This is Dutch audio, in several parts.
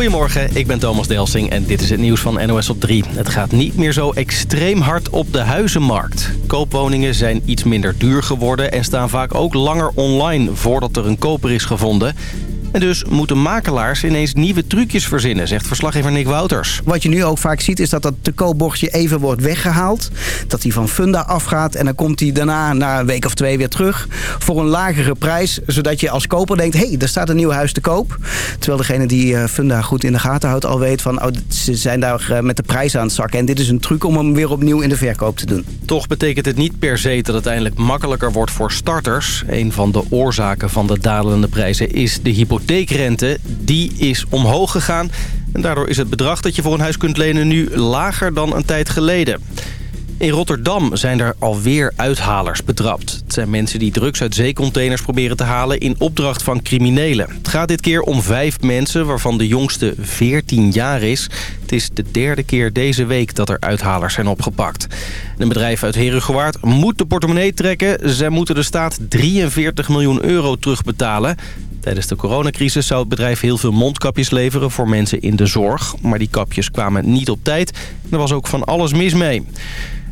Goedemorgen, ik ben Thomas Delsing en dit is het nieuws van NOS op 3. Het gaat niet meer zo extreem hard op de huizenmarkt. Koopwoningen zijn iets minder duur geworden en staan vaak ook langer online voordat er een koper is gevonden. En dus moeten makelaars ineens nieuwe trucjes verzinnen, zegt verslaggever Nick Wouters. Wat je nu ook vaak ziet is dat dat te koopbordje even wordt weggehaald. Dat hij van funda afgaat en dan komt hij daarna na een week of twee weer terug voor een lagere prijs. Zodat je als koper denkt, hé, hey, er staat een nieuw huis te koop. Terwijl degene die eh, funda goed in de gaten houdt al weet van, oh, ze zijn daar eh, met de prijs aan het zakken. En dit is een truc om hem weer opnieuw in de verkoop te doen. Toch betekent het niet per se dat het eindelijk makkelijker wordt voor starters. Een van de oorzaken van de dalende prijzen is de hypotheek hypotheekrente, die is omhoog gegaan. En daardoor is het bedrag dat je voor een huis kunt lenen nu lager dan een tijd geleden. In Rotterdam zijn er alweer uithalers betrapt. Het zijn mensen die drugs uit zeecontainers proberen te halen in opdracht van criminelen. Het gaat dit keer om vijf mensen, waarvan de jongste 14 jaar is. Het is de derde keer deze week dat er uithalers zijn opgepakt. Een bedrijf uit Herugewaard moet de portemonnee trekken. Zij moeten de staat 43 miljoen euro terugbetalen. Tijdens de coronacrisis zou het bedrijf heel veel mondkapjes leveren voor mensen in de zorg. Maar die kapjes kwamen niet op tijd. Er was ook van alles mis mee.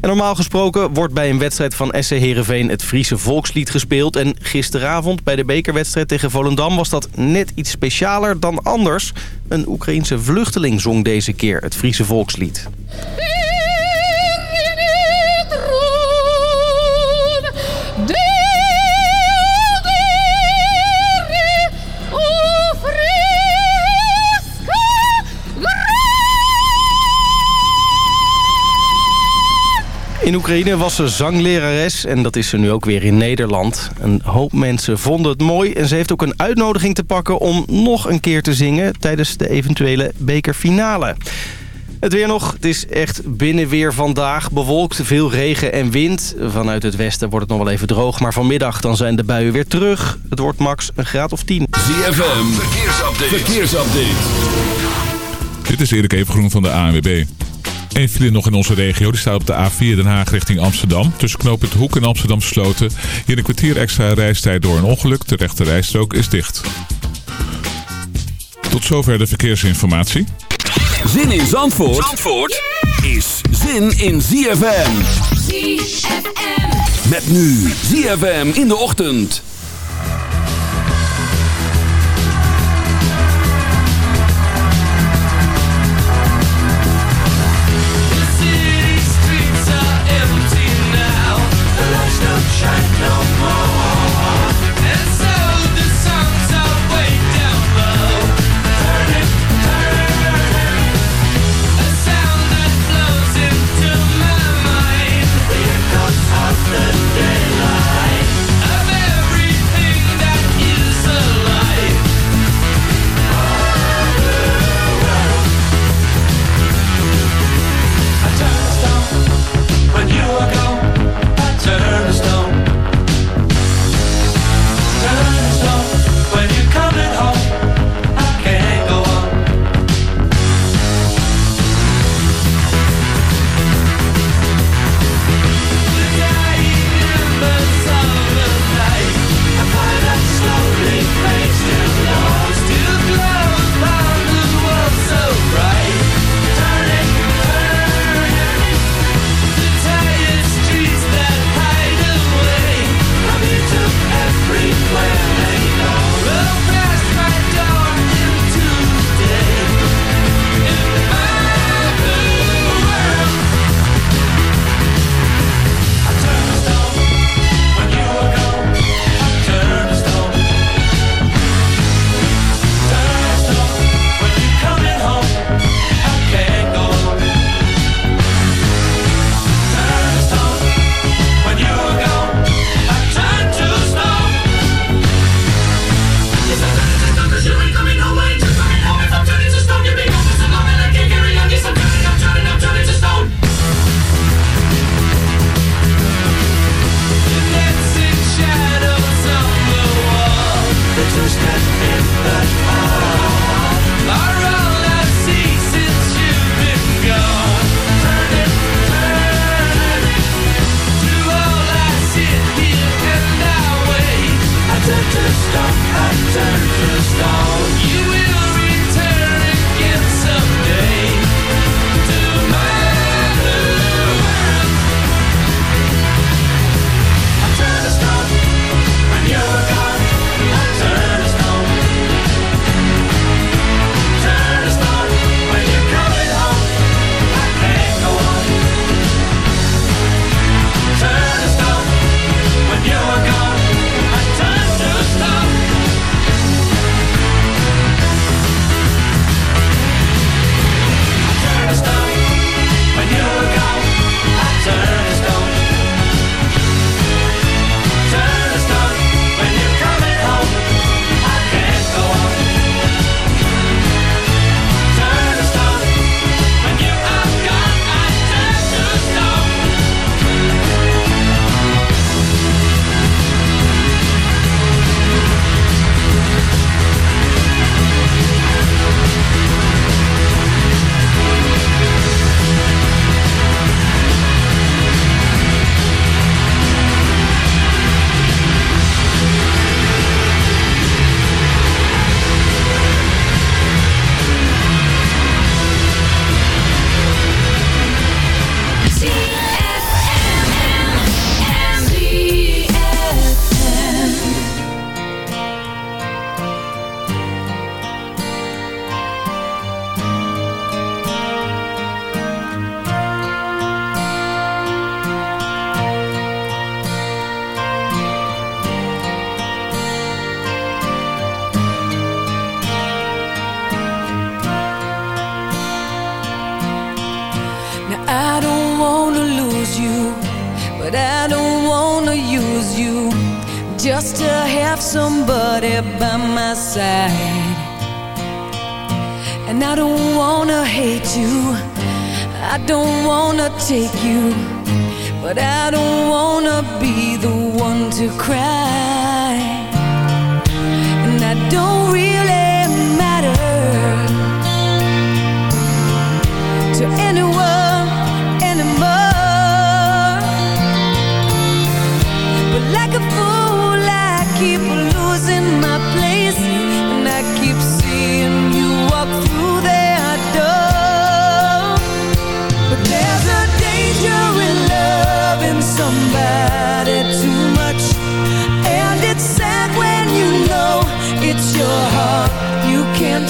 En normaal gesproken wordt bij een wedstrijd van SC Heerenveen het Friese volkslied gespeeld. En gisteravond bij de bekerwedstrijd tegen Volendam was dat net iets specialer dan anders. Een Oekraïense vluchteling zong deze keer het Friese volkslied. In Oekraïne was ze zanglerares en dat is ze nu ook weer in Nederland. Een hoop mensen vonden het mooi en ze heeft ook een uitnodiging te pakken... om nog een keer te zingen tijdens de eventuele bekerfinale. Het weer nog. Het is echt binnenweer vandaag. Bewolkt, veel regen en wind. Vanuit het westen wordt het nog wel even droog. Maar vanmiddag dan zijn de buien weer terug. Het wordt max een graad of 10. ZFM, verkeersupdate. verkeersupdate. Dit is Erik Evengroen van de ANWB. Eén file nog in onze regio. Die staat op de A4 Den Haag richting Amsterdam. Tussen knooppunt Hoek en Amsterdam Sloten. Hier een kwartier extra reistijd door een ongeluk. De rechte rijstrook is dicht. Tot zover de verkeersinformatie. Zin in Zandvoort, Zandvoort is zin in ZFM. ZFM. Met nu ZFM in de ochtend.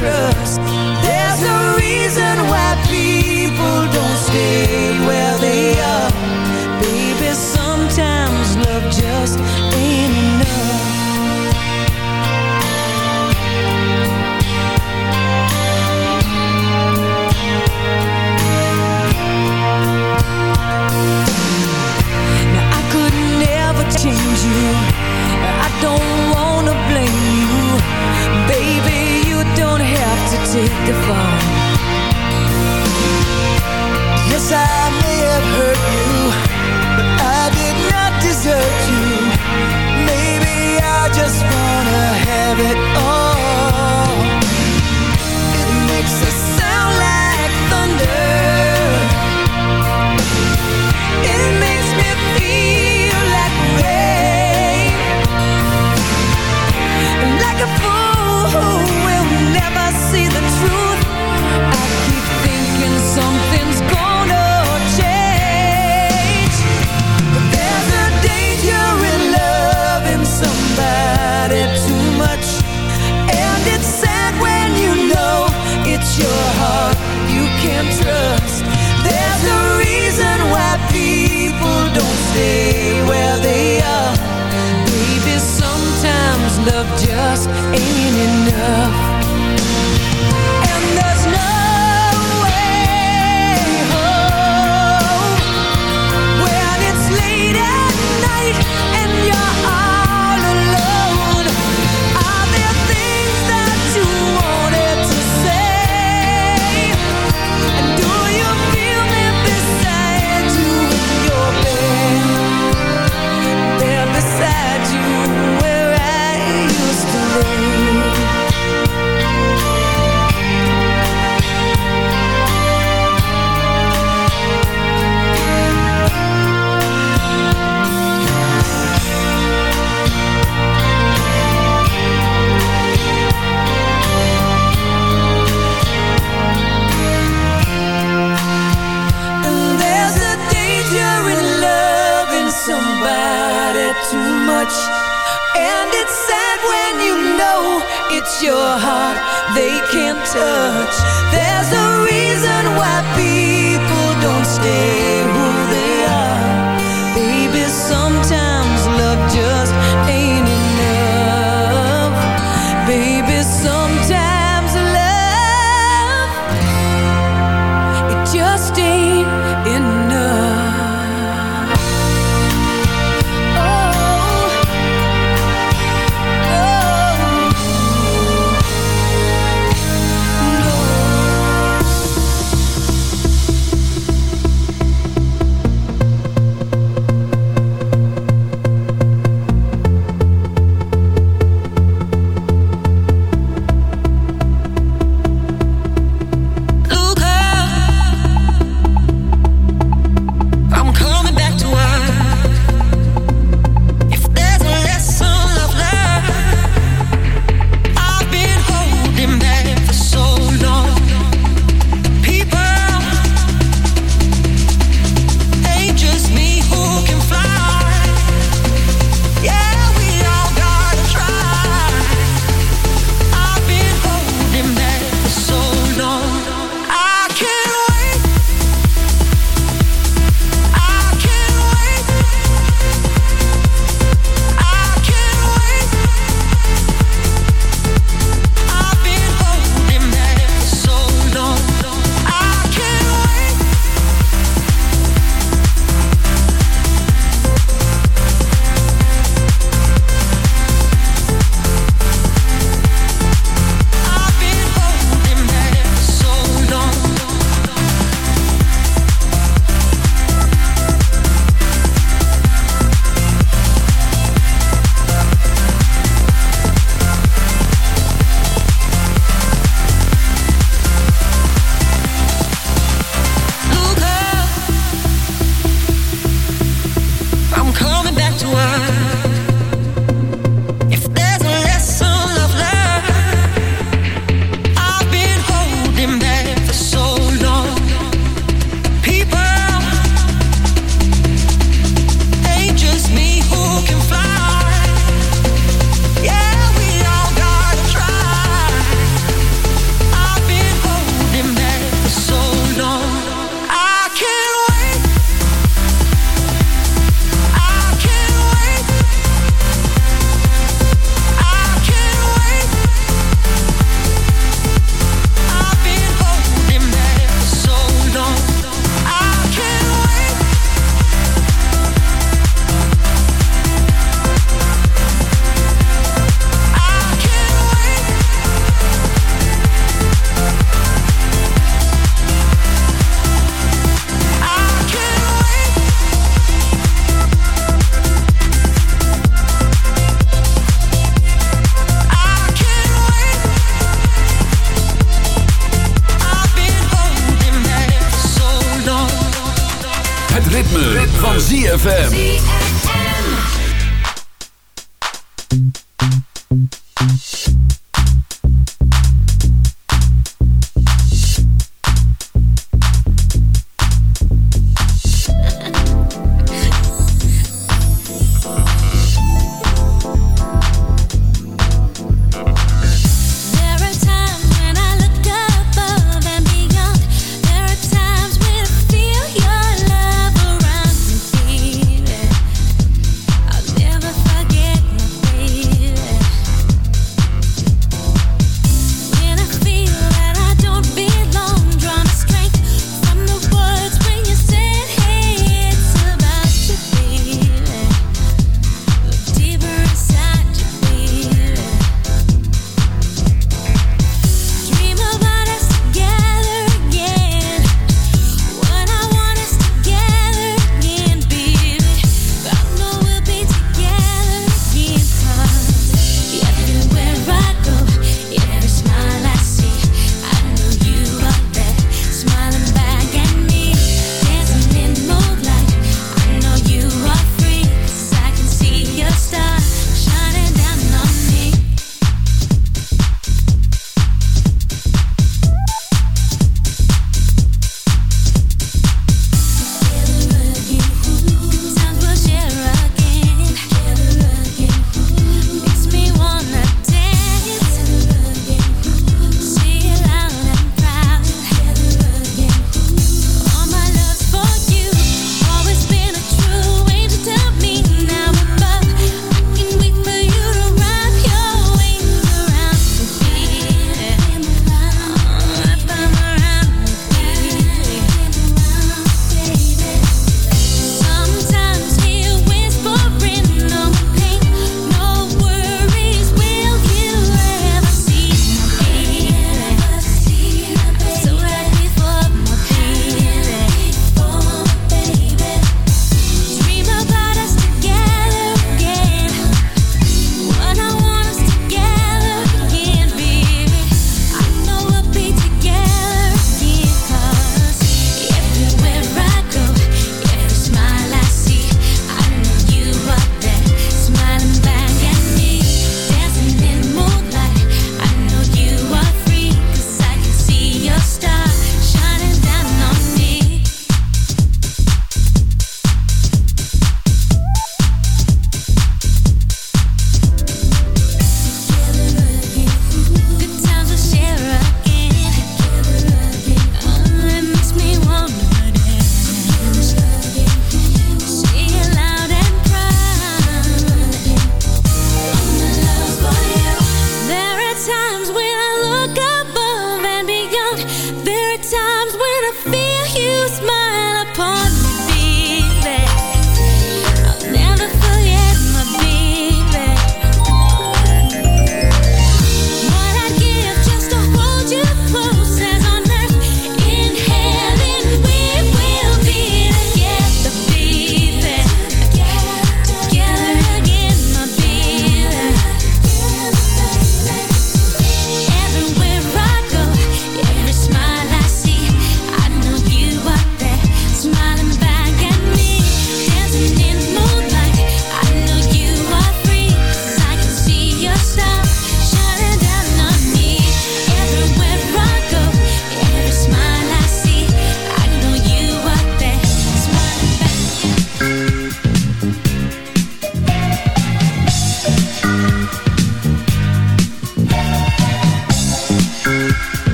trust. side. see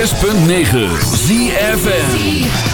106.9 ZFN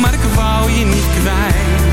maar ik wou je niet kwijt.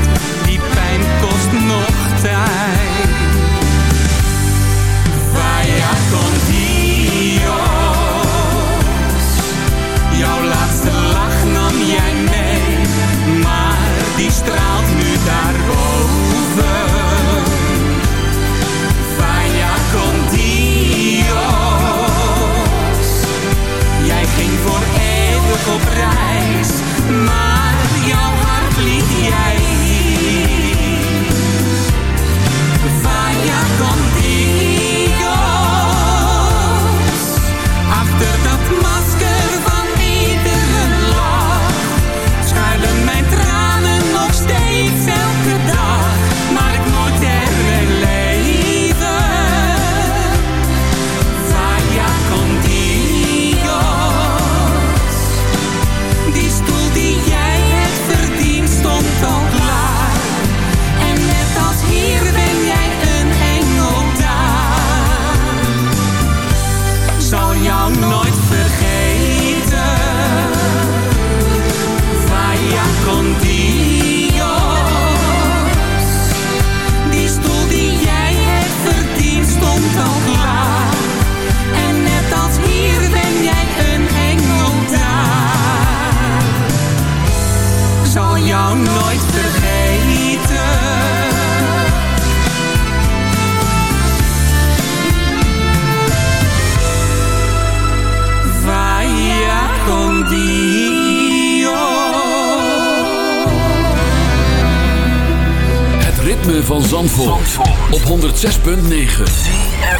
106.9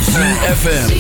ZFM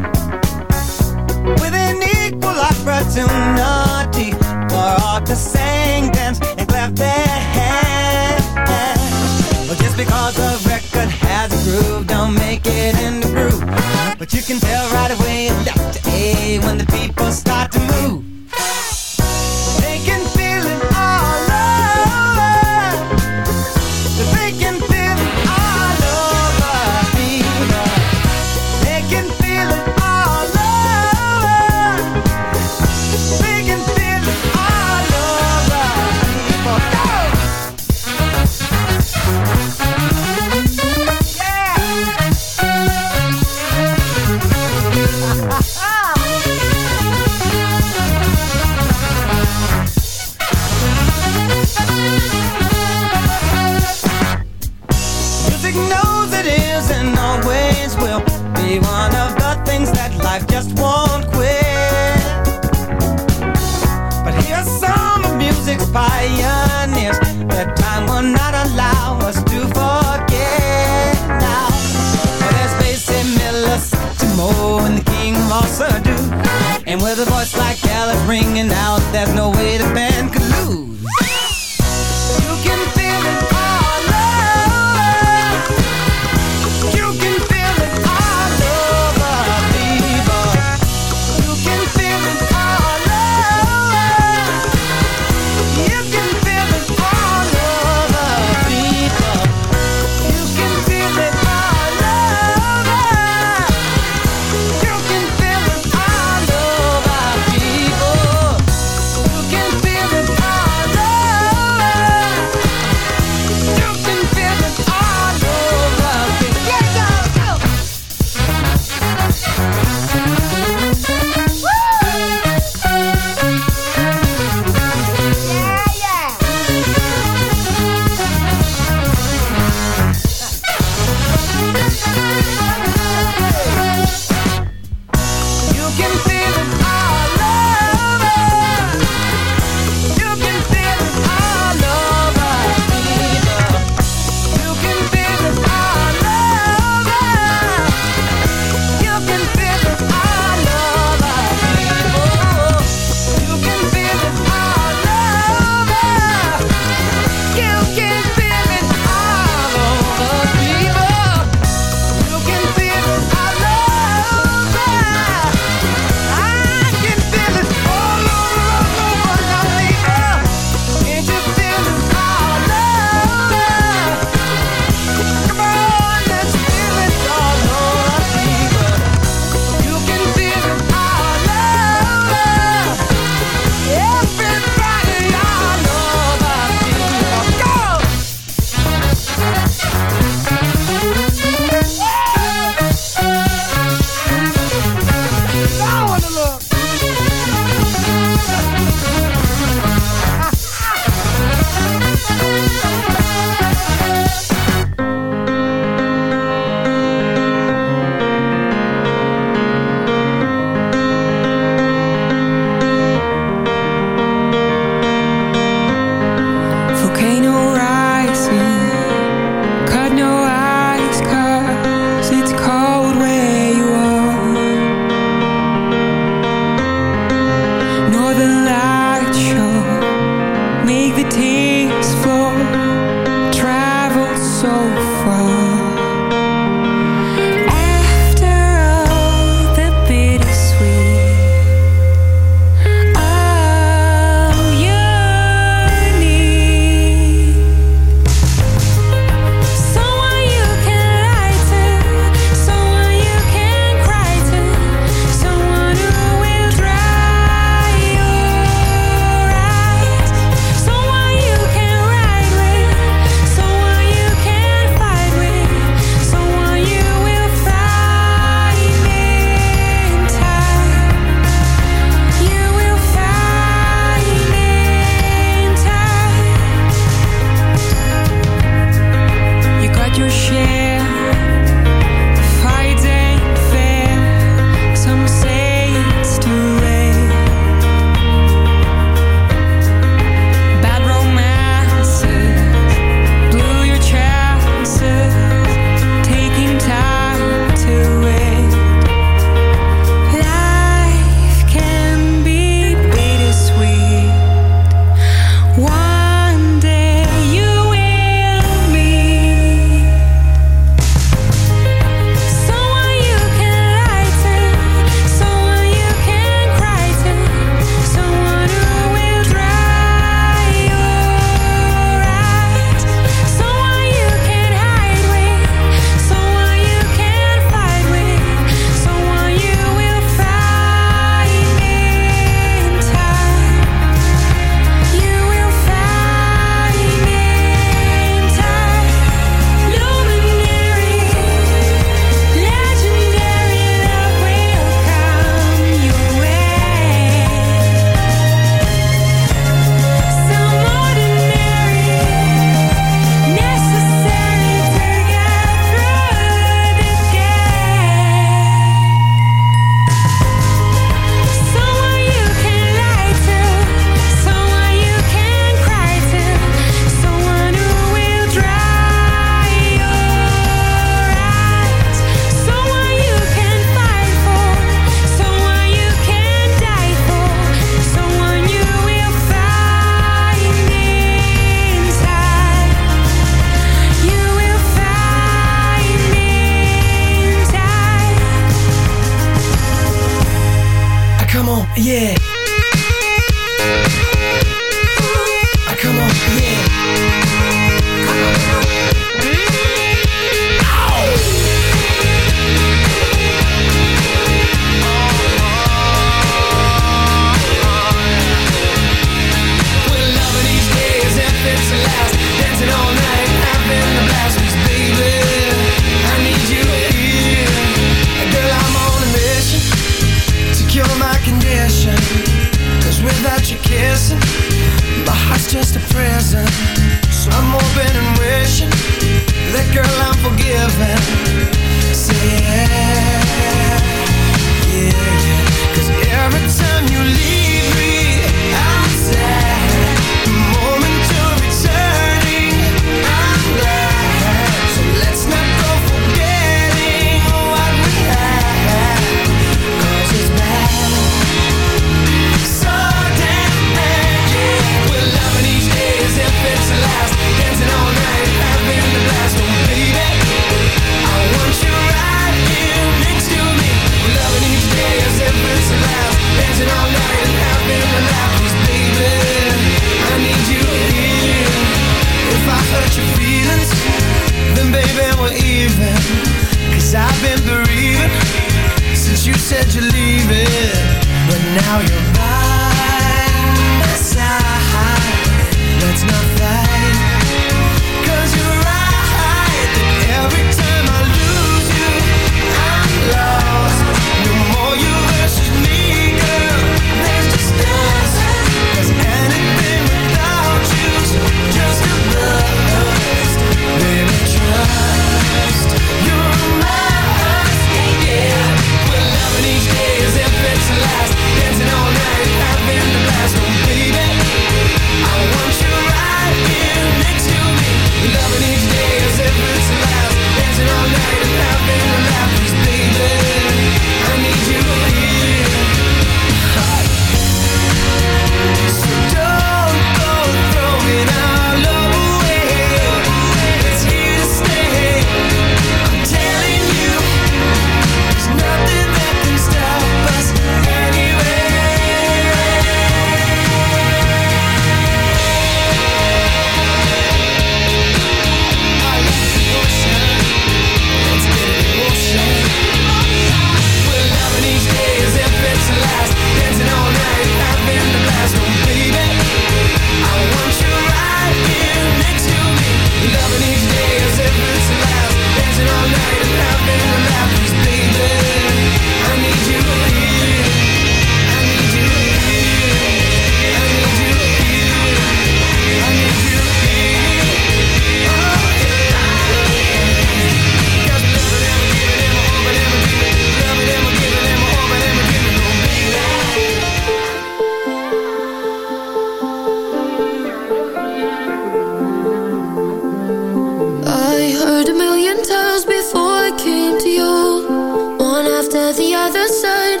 other side,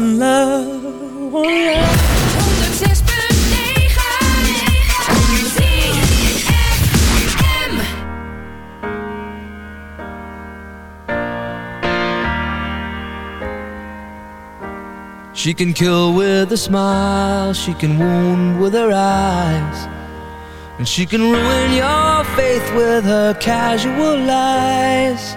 Love. She can kill with a smile, she can wound with her eyes, and she can ruin your faith with her casual lies.